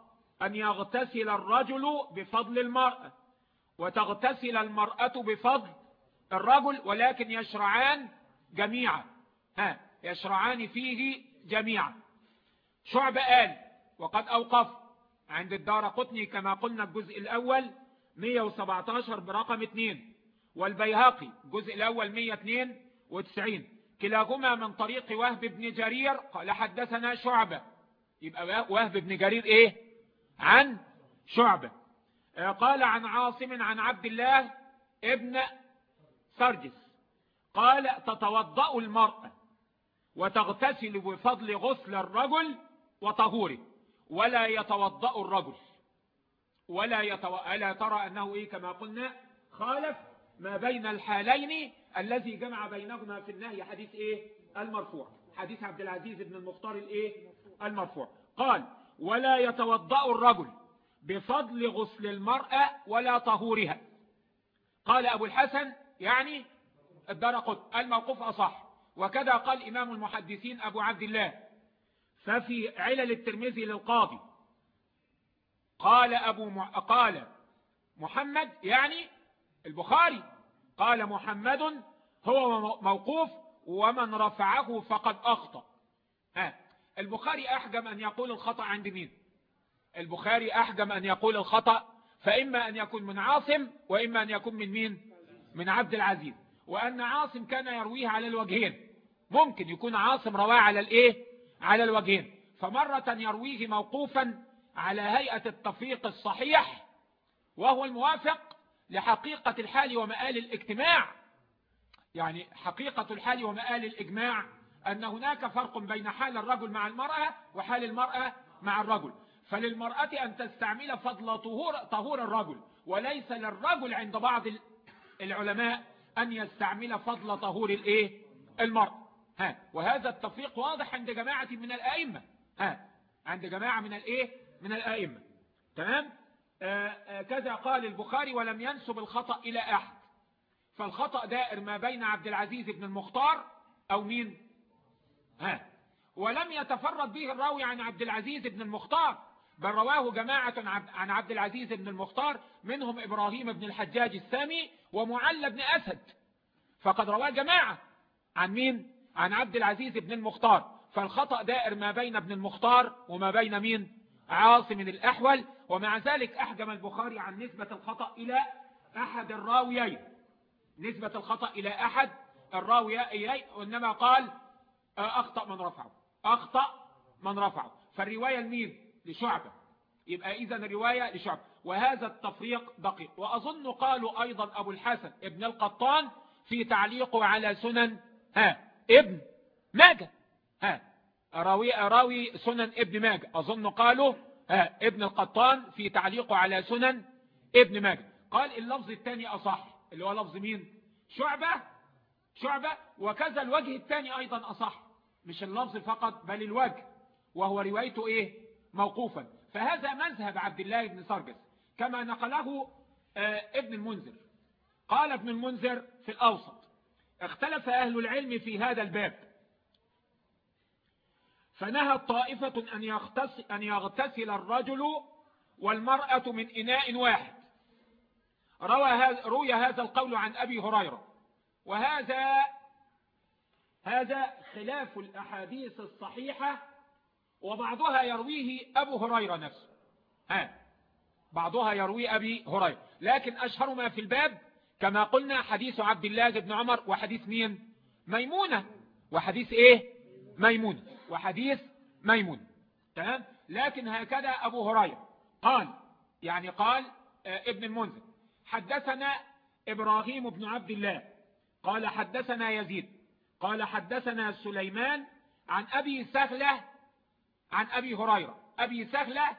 أن يغتسل الرجل بفضل المرأة وتغتسل المرأة بفضل الرجل ولكن يشرعان جميعا. ها يشرعان فيه جميعا. شعب قال وقد أوقف عند الدار قطني كما قلنا الجزء الأول 117 برقم 2 والبيهقي الجزء الأول 192 كلاهما من طريق وهب بن جرير. قال حدثنا شعبة. يبقى وهب بن جرير إيه؟ عن شعبة. آه، قال عن عاصم عن عبد الله ابن سرجس. قال تتوضأ المرأة وتغتسل بفضل غسل الرجل وطهوره ولا يتوضأ الرجل. ولا يتو... ألا ترى أنه إيه كما قلنا؟ خالف ما بين الحالين الذي جمع بينهما في النهي حديث إيه؟ المرفوع. حديث عبد العزيز بن المختار الإيه؟ المرفوع. قال ولا يتوضأ الرجل بفضل غسل المرأة ولا طهورها. قال أبو الحسن يعني الدرقط الموقوف أصح. وكذا قال إمام المحدثين أبو عبد الله. ففي علل الترمذي للقاضي قال أبو. قال محمد يعني البخاري قال محمد هو موقوف ومن رفعه فقد أخطأ. ها البخاري أحجم أن يقول الخطأ عند مين؟ البخاري أحجم أن يقول الخطأ فإما أن يكون من عاصم وإما أن يكون من مين؟ من عبد العزيز. وأن عاصم كان يرويه على الوجهين. ممكن يكون عاصم رواه على الإيه؟ على الوجهين. فمرة يرويه موقوفا على هيئة التفريق الصحيح وهو الموافق لحقيقة الحال ومآل الاجتماع. يعني حقيقة الحال ومآل الإجماع أن هناك فرق بين حال الرجل مع المرأة وحال المرأة مع الرجل. فللمرأة أن تستعمل فضل طهور, طهور الرجل وليس للرجل عند بعض العلماء أن يستعمل فضل طهور الإيه؟ المرأة ها وهذا التفريق واضح عند جماعة من الأئمة. ها عند جماعة من الإيه؟ من الأئمة. تمام؟ كذا قال البخاري ولم ينسب الخطأ إلى أحد. فالخطأ دائر ما بين عبد العزيز بن المختار أو مين؟ ها. ولم يتفرد به الراوي عن عبد العزيز بن المختار بل رواه جماعة عن عبد العزيز بن المختار منهم إبراهيم بن الحجاج السامي ومعلى بن أسد. فقد رواه جماعة عن مين؟ عن عبد العزيز بن المختار. فالخطأ دائر ما بين ابن المختار وما بين مين؟ عاصم الأحول. ومع ذلك أحجم البخاري عن نسبة الخطأ إلى أحد الراويين. نسبة الخطأ إلى أحد الراويين وإنما قال آه، أخطأ من رفعه. أخطأ من رفعه. فالرواية المين لشعبة. يبقى إذا رواية لشعبة. وهذا التفريق دقيق. وأظن قالوا أيضا أبو الحسن ابن القطان في تعليقه على سنن ها ابن ماجه. ها راوي, راوي سنن ابن ماجه. أظن قالوا ابن القطان في تعليقه على سنن ابن ماجه قال اللفظ الثاني أصح اللي هو لفظ مين؟ شعبة شعبة وكذا الوجه الثاني أيضا أصح. مش اللفظ فقط بل الوجه. وهو روايته إيه؟ موقوفا. فهذا مذهب عبد الله بن سرجس كما نقله آه، ابن المنذر. قال ابن المنذر في الأوسط اختلف أهل العلم في هذا الباب. فنهى طائفة أن يغتسل, أن يغتسل الرجل والمرأة من إناء واحد. روى هذا روي هذا القول عن أبي هريرة. وهذا هذا خلاف الأحاديث الصحيحة وبعضها يرويه أبو هريرة نفسه. ها بعضها يروي أبي هريرة. لكن أشهر ما في الباب كما قلنا حديث عبد الله بن عمر وحديث مين؟ ميمونة. وحديث إيه؟ ميمونة. وحديث ميمونة تمام؟ لكن هكذا أبو هريرة قال يعني قال آه، ابن المنذر حدثنا إبراهيم بن عبد الله. قال حدثنا يزيد. قال حدثنا سليمان عن أبي سهلة عن أبي هريرة. أبي سهلة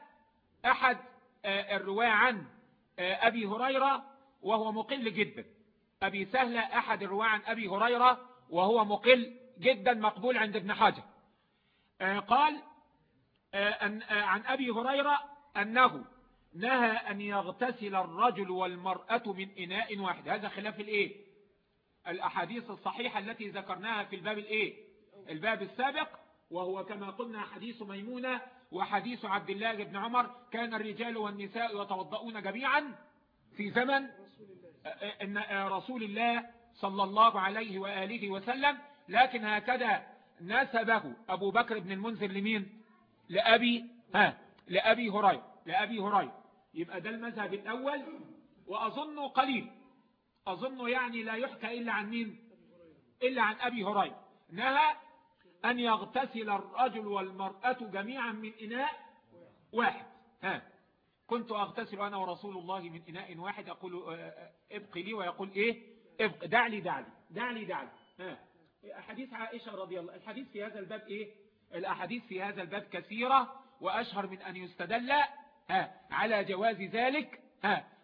أحد آه، الرواة عن آه، أبي هريرة وهو مقل جدا. أبي سهلة أحد الرواة عن أبي هريرة وهو مقل جدا مقبول عند ابن حجر قال عن أبي هريرة أنه نهى أن يغتسل الرجل والمرأة من إناء واحد. هذا خلاف الإيه؟ الأحاديث الصحيحة التي ذكرناها في الباب الإيه؟ الباب السابق وهو كما قلنا حديث ميمونة وحديث عبد الله بن عمر. كان الرجال والنساء يتوضؤون جميعا في زمن رسول الله صلى الله عليه وآله وسلم. لكن هكذا نسبه أبو بكر بن المنذر لمين؟ لأبي ها لأبي هريرة لأبي هريرة. يبقى ده المذهب الأول وأظنه قليل. أظنه يعني لا يحكى إلا عن مين؟ إلا عن أبي هريرة. نهى أن يغتسل الرجل والمرأة جميعا من إناء واحد. ها كنت أغتسل أنا ورسول الله من إناء واحد. أقول آه، آه، ابقي لي ويقول إيه؟ ابقي. دع لي دع لي دع لي دع لي ها. حديث عائشة رضي الله الحديث في هذا الباب إيه؟ الأحاديث في هذا الباب كثيرة وأشهر من أن يستدل على جواز ذلك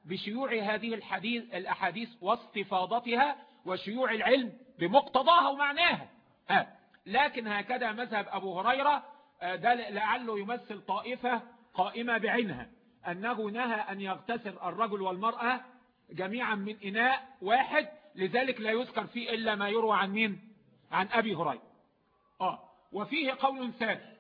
بشيوع هذه الحديث الأحاديث واستفاضتها وشيوع العلم بمقتضاها ومعناها ها. لكن هكذا مذهب أبو هريرة آه، ده لعله يمثل طائفة قائمة بعينها أنه نهى أن يغتسل الرجل والمرأة جميعا من إناء واحد لذلك لا يذكر فيه إلا ما يروى عن مين؟ عن أبي هريرة. آه. وفيه قول ثاني.